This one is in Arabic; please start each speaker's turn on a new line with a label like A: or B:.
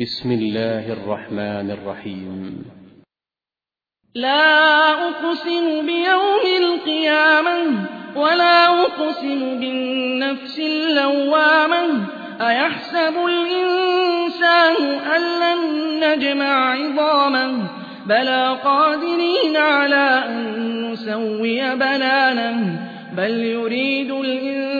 A: بسم الله الرحمن الرحيم.
B: لا أقسم بيوم القيامة ولا أقسم بالنفس اللوامة. أيحسب الإنسان أن لن نجمع عظامه؟ بلى قادرين على أن نسوي بنانه. بل يريد الإنسان